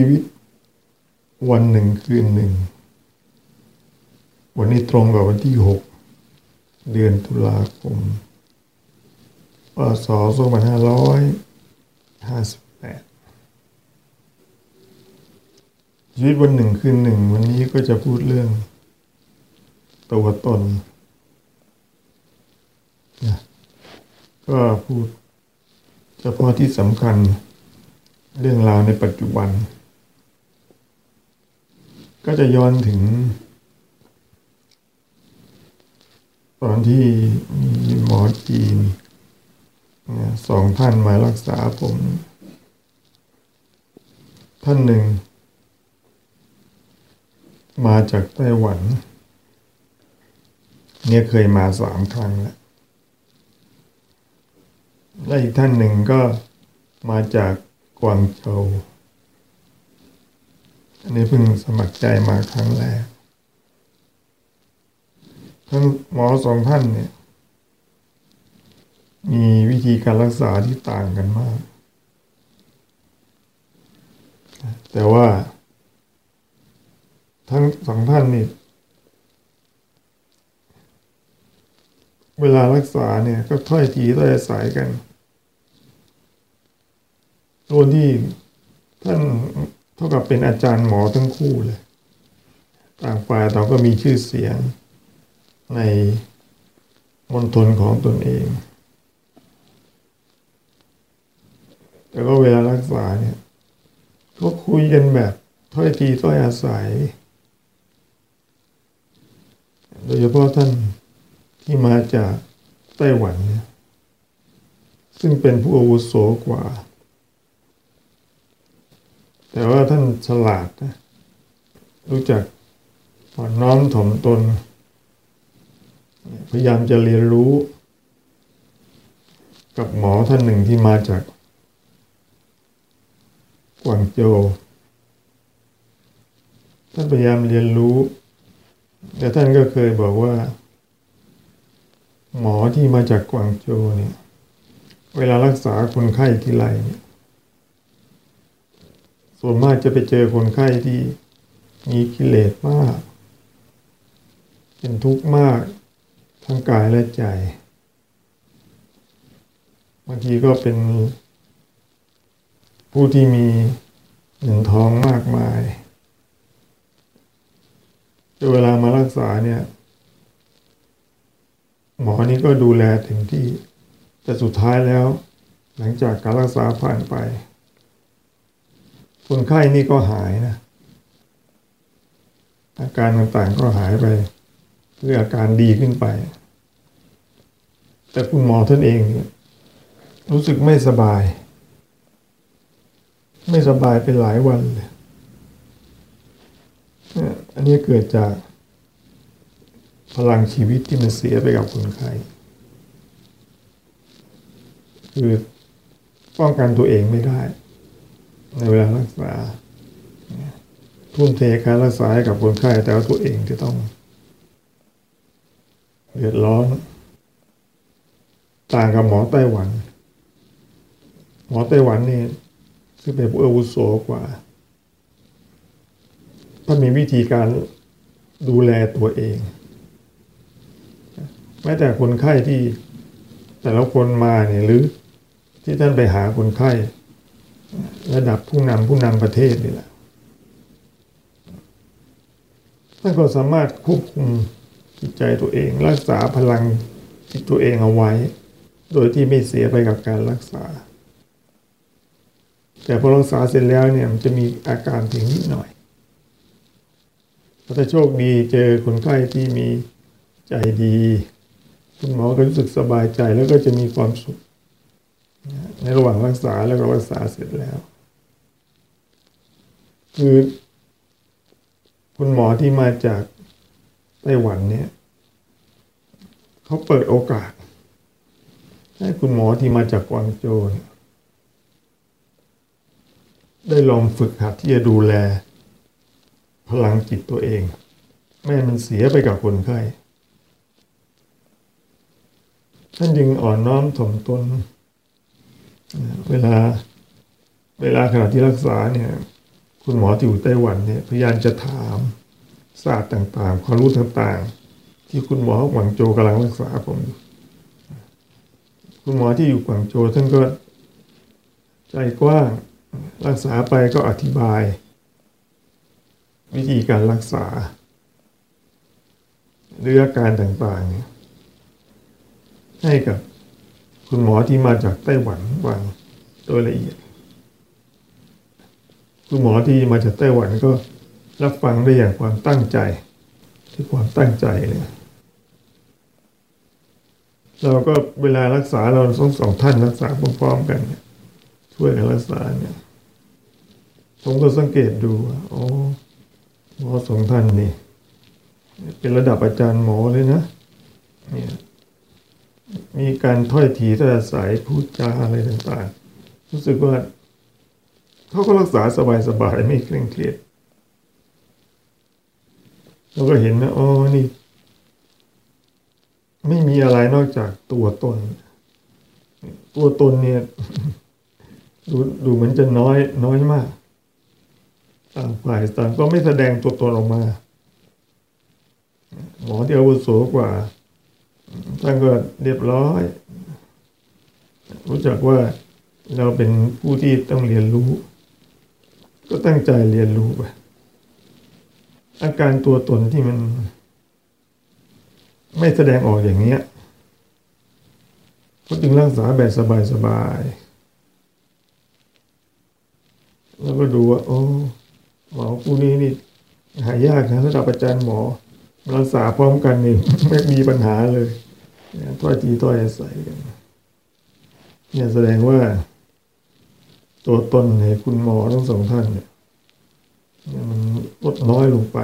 ชีวิต วันหนึ่งคืนหนึ่ง วันนี้ตรงกับวันที่หกเดือนตุลาคมพศสองพันห้าร้อยห้าสิบแปดชีวิตวันหนึ่งคืนหนึ่ง วันนี้ก็จะพูดเรื่อง ตัวตนนะก็พูดเฉพาะที่สำคัญเรื่องราวในปัจจุบัน ก็จะย้อนถึง ตอนที่มีหมอจีนสองท่านมารักษาผม ท่านหนึ่ง มาจากไต้หวัน เนี่ยเคยมาสามครั้งแล้วและอีกท่านหนึ่งก็มาจากกวางโจว อันนี้เพิ่งสมัครใจมาครั้งแรกทั้งหมอสองท่านเนี่ย มีวิธีการรักษาที่ต่างกันมาก แต่ว่า ทั้งสองท่านนี่เวลารักษาเนี่ย ก็ถ้อยทีถ้อยอายกันตัวที่ท่าน เท่ากับเป็นอาจารย์หมอทั้งคู่เลย ต่างฝ่ายต่างก็มีชื่อเสียงในมณฑลของตนเอง แต่ก็เวลารักษาเนี่ยก็คุยกันแบบถ้อยทีถ้อยอาศัย โดยเฉพาะท่านที่มาจากไต้หวันเนี่ยซึ่งเป็นผู้อาวุโสกว่า แต่ว่าท่านฉลาดนะรู้จักอ่อนน้อมถ่อมตน พยายามจะเรียนรู้ กับหมอท่านหนึ่งที่มาจากกวางโจวท่านพยายามเรียนรู้ แต่ท่านก็เคยบอกว่า หมอที่มาจากกวางโจวเนี่ย เวลารักษาคนไข้ทีไรเนี่ย ส่วนมากจะไปเจอคนไข้ที่มีกิเลสมาก เป็นทุกข์มากทั้งกายและใจ บางทีก็เป็นผู้ที่มีเงินทองมากมายเวลามารักษาเนี่ย หมอนี่ก็ดูแลถึงที่ แต่สุดท้ายแล้ว หลังจากการรักษาผ่านไป คนไข้นี่ก็หายนะ อาการต่างๆก็หายไปเพื่ออาการดีขึ้นไป แต่คุณหมอท่านเอง รู้สึกไม่สบาย ไม่สบายเป็นหลายวันเลยอันนี้เกิดจากพลังชีวิตที่มันเสียไปกับคนไข้คือป้องกันตัวเองไม่ได้ ในเวลารักษาทุ่มเทการรักษาให้กับคนไข้แต่ว่าตัวเองจะต้องเดือดร้อน ต่างกับหมอไต้หวัน หมอไต้หวันนี่ซึ่งเป็นผู้อาวุโสกว่าท่ามีวิธีการดูแลตัวเอง แม้แต่คนไข้ที่แต่ละคนมาเนี่ยหรือที่ท่านไปหาคนไข้ ระดับผู้นำผู้นำประเทศนี่แหละท่านก็สามารถควบคุมจิตใจตัวเอง รักษาพลังจิตตัวเองเอาไว้ โดยที่ไม่เสียไปกับการรักษา แต่พอรักษาเสร็จแล้วเนี่ยมันจะมีอาการถึงนิดหน่อยถ้าโชคดีเจอคนไข้ที่มีใจดี คุณหมอก็รู้สึกสบายใจแล้วก็จะมีความสุข ในระหว่างรักษาแล้วก็รักษาเสร็จแล้ว คือ คุณหมอที่มาจากไต้หวันเนี่ยเขาเปิดโอกาส ให้คุณหมอที่มาจากกวางโจวได้ลองฝึกหัดที่จะดูแล พลังจิตตัวเอง ไม่มันเสียไปกับคนไข้ท่านจึงอ่อนน้อมถ่อมตน เวลาเวลาขณะที่รักษาเนี่ย คุณหมอที่อยู่ไต้หวันเนี่ยพยายามจะถามศาสตร์ต่างๆ ความรู้ต่างๆ ที่คุณหมอหวังโจกำลังรักษาผม คุณหมอที่อยู่กวางโจท่านก็ ใจกว้างรักษาไปก็อธิบาย วิธีการรักษาหรืออาการต่างๆ ให้กับ คุณหมอที่มาจากไต้หวันวางโดยละเอียด คุณหมอที่มาจากไต้หวันก็รับฟังได้อย่างความตั้งใจที่ความตั้งใจเลยเราก็เวลารักษาเราต้องสองท่านรักษาพร้อมๆกันเนี่ยช่วยกันรักษาเนี่ยผมก็สังเกตดูอ๋อหมอสองท่านนี่ เป็นระดับอาจารย์หมอเลยนะเนี่ย มีการถ้อยทีถ้อยอายพูดจาอะไรต่างๆ รู้สึกว่าเขาก็รักษาสบายๆไม่เคร่งเครียดเราก็เห็นนะอ๋อนี่ ไม่มีอะไรนอกจากตัวตน ตัวตนเนี่ย ดูดูเหมือนจะน้อยน้อยมากต่างฝ่ายต่างก็ไม่แสดงตัวตนออกมาหมอที่อาวุโสกว่า ท่านก็เรียบร้อย รู้จักว่าเราเป็นผู้ที่ต้องเรียนรู้ ก็ตั้งใจเรียนรู้ไปอาการตัวตนที่มัน ไม่แสดงออกอย่างเนี้ยก็จึงรักษาแบบสบายๆแล้วก็ดูว่า โอ้หมอผู้นี้นี่หายากนะระดับอาจารย์หมอ รักษาพร้อมกันนี่ไม่มีปัญหาเลยถ้อยทีถ้อยอาศัยกัน เนี่ยแสดงว่า ตัวตนในคุณหมอทั้งสองท่านเนี่ยมันลดน้อยลงไป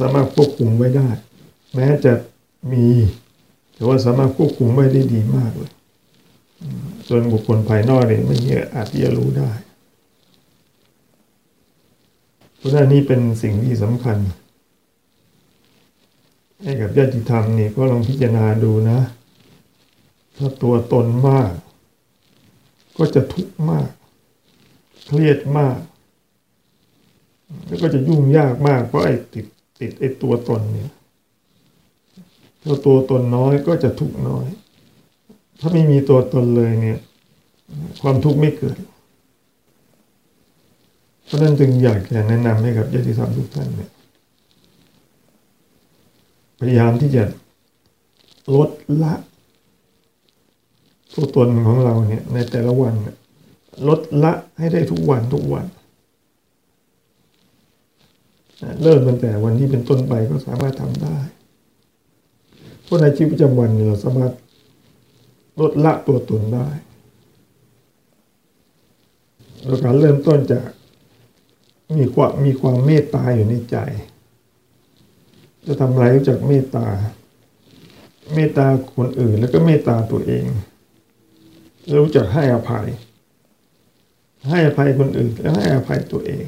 สามารถควบคุมไว้ได้ แม้จะมี แต่ว่าสามารถควบคุมไว้ได้ดีมากเลยส่วนบุคคลภายนอกเนี่ยไม่เยอะอาจจะรู้ได้เพราะนั้นนี่เป็นสิ่งที่สำคัญ ให้กับญาติธรรมนี่ก็ลองพิจารณาดูนะ ถ้าตัวตนมาก ก็จะทุกข์มาก เครียดมาก แล้วก็จะยุ่งยากมาก เพราะไอ้ติดติดไอ้ตัวตนเนี่ยถ้าตัวตนน้อยก็จะทุกข์น้อย ถ้าไม่มีตัวตนเลยเนี่ย ความทุกข์ไม่เกิด เพราะนั้นจึงอยากจะแนะนำให้กับญาติธรรมทุกท่านเนี่ย พยายามที่จะลดละตัวตนของเราเนี่ย ในแต่ละวันลดละให้ได้ทุกวันทุกวัน เริ่มตั้งแต่วันที่เป็นต้นไปก็สามารถทำได้ เพราะในชีวิตประจำวันเราสามารถลดละตัวตนได้โดยการเริ่มต้นจากมีความมีความเมตตาอยู่ในใจ จะทำอะไรรู้จักเมตตา เมตตาคนอื่นแล้วก็เมตตาตัวเองรู้จักให้อภัย ให้อภัยคนอื่น แล้วให้อภัยตัวเอง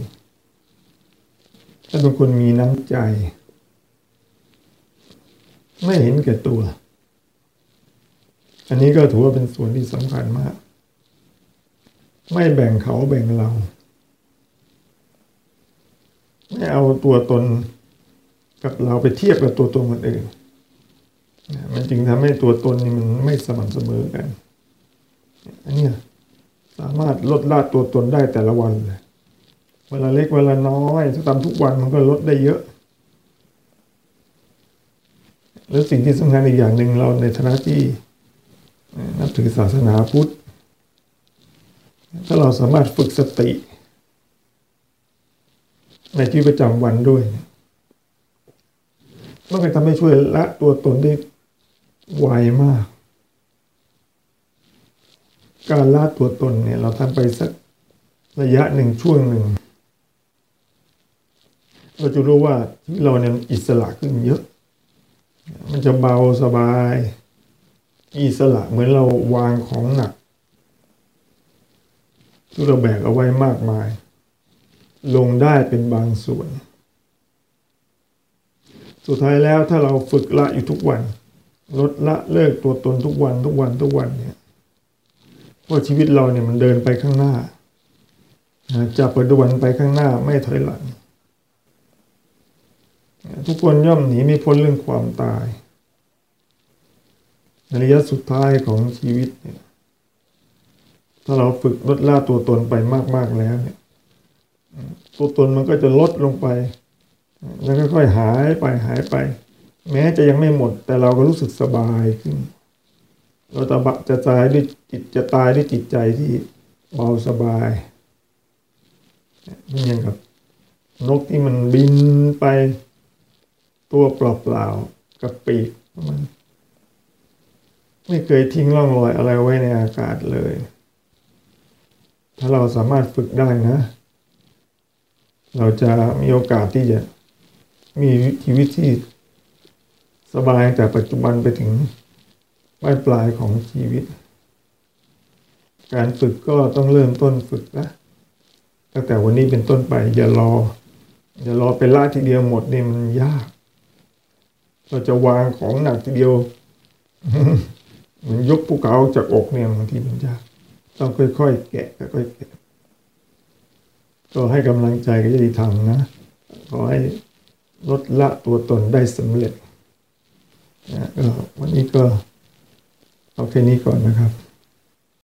ถ้าเป็นคนมีน้ำใจ ไม่เห็นแก่ตัว อันนี้ก็ถือว่าเป็นส่วนที่สำคัญมาก ไม่แบ่งเขาแบ่งเรา ไม่เอาตัวตน กับเราไปเทียบกับตัวตนคนอื่น มันจึงทำให้ตัวตนนี่มันไม่สม่ำเสมอกัน อันนี้สามารถลดละตัวตนได้แต่ละวันเลยเวลาเล็กเวลาน้อยถ้าทำทุกวันมันก็ลดได้เยอะ แล้วสิ่งที่สำคัญอีกอย่างหนึ่งเราในฐานะที่นับถือศาสนาพุทธ ถ้าเราสามารถฝึกสติ ในชีวิตประจำวันด้วย มันก็ทำให้ช่วยละตัวตนได้ไวมาก การละตัวตนเนี่ย เราทำไปสักระยะหนึ่งช่วงหนึ่ง เราจะรู้ว่าชีวิตเราเนี่ยอิสระขึ้นเยอะ มันจะเบาสบาย อิสระเหมือนเราวางของหนักที่เราแบกเอาไว้มากมาย ลงได้เป็นบางส่วน สุดท้ายแล้วถ้าเราฝึกละอยู่ทุกวัน ลดละเลิกตัวตนทุกวันทุกวันทุกวันเนี่ยว่าชีวิตเราเนี่ยมันเดินไปข้างหน้าจะประดวนไปข้างหน้าไม่ถอยหลัง ทุกคนย่อมหนีไม่พ้นเรื่องความตายในระยะสุดท้ายของชีวิตเนี่ย ถ้าเราฝึกลดละตัวตนไปมาก ๆแล้วเนี่ย ตัวตนมันก็จะลดลงไป แล้วก็ค่อยหายไปหายไป แม้จะยังไม่หมด แต่เราก็รู้สึกสบายขึ้น เราจะบะจะตายด้วยจิตจะตายด้วยจิตใจที่เบาสบายนี่ยังกับ นกที่มันบินไป ตัวเปล่าๆกับปีกมันไม่เคยทิ้งร่องรอยอะไรไว้ในอากาศเลย ถ้าเราสามารถฝึกได้นะ เราจะมีโอกาสที่จะ มีชีวิตที่สบายแต่ปัจจุบันไปถึงปลายปลายของชีวิต การฝึกก็ต้องเริ่มต้นฝึกนะตั้งแต่วันนี้เป็นต้นไป อย่ารอ อย่ารอเป็นล่าทีเดียวหมดนี่มันยาก เราจะวางของหนักทีเดียวมันยกภูเขาจากอกเนี่ยบางทีมันยาก ต้องค่อยๆแกะค่อยๆแกะก็ให้กำลังใจกับยติธรรมนะขอให้ ลดละตัวตนได้สำเร็จนะก็วันนี้ก็เอาแค่นี้ก่อนนะครับ